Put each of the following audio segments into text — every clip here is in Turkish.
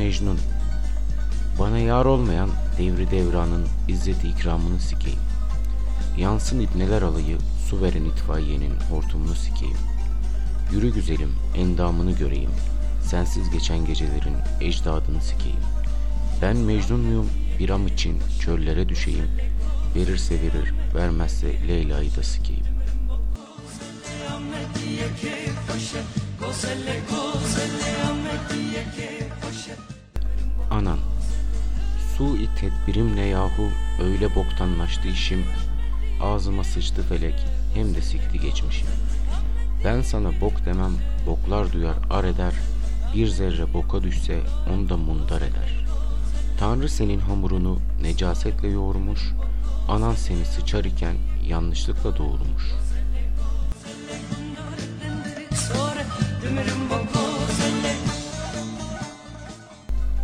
Mecnun Bana yar olmayan devri devranın izzeti ikramını sikeyim. Yansın ibneler alayı su veren itfaiyenin hortumunu sikeyim. Yürü güzelim endamını göreyim. Sensiz geçen gecelerin ecdadını sikeyim. Ben Mecnun muyum bir am için çöllere düşeyim. Verirse verir vermezse Leyla'yı da sikeyim. Anan Su-i tedbirimle yahu öyle boktanlaştı işim. Ağzıma sıçtı felek hem de sikti geçmişim. Ben sana bok demem boklar duyar ar eder. Bir zerre boka düşse onu da mundar eder. Tanrı senin hamurunu necasetle yoğurmuş Anan seni sıçar iken yanlışlıkla doğurmuş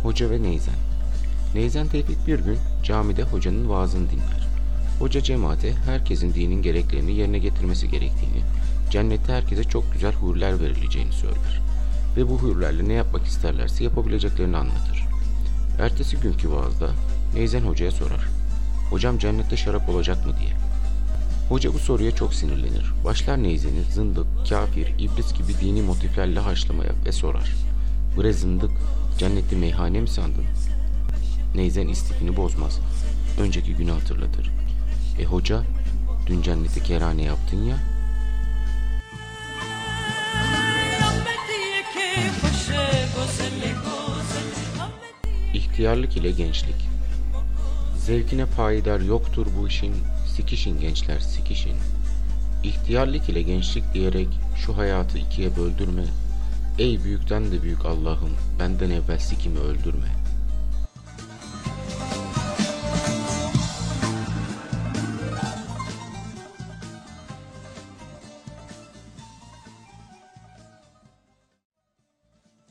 Hoca ve Neyzen Neyzen Tevfik bir gün camide hocanın vaazını dinler. Hoca cemaate herkesin dinin gereklerini yerine getirmesi gerektiğini, cennette herkese çok güzel huriler verileceğini söyler. Ve bu hurilerle ne yapmak isterlerse yapabileceklerini anlatır. Ertesi günkü vaazda Neyzen hocaya sorar. Hocam cennette şarap olacak mı diye. Hoca bu soruya çok sinirlenir. Başlar Neyzen'i zındık, kafir, iblis gibi dini motiflerle haşlamaya ve sorar. Bre zındık, cennetli meyhane mi sandın? Neyzen istifini bozmaz. Önceki günü hatırlatır. E hoca, dün cennete kerane yaptın ya. İhtiyarlık ile gençlik. Zevkine payidar yoktur bu işin, sikişin gençler sikişin. İhtiyarlık ile gençlik diyerek şu hayatı ikiye böldürme. Ey büyükten de büyük Allah'ım benden evvel sikimi öldürme.''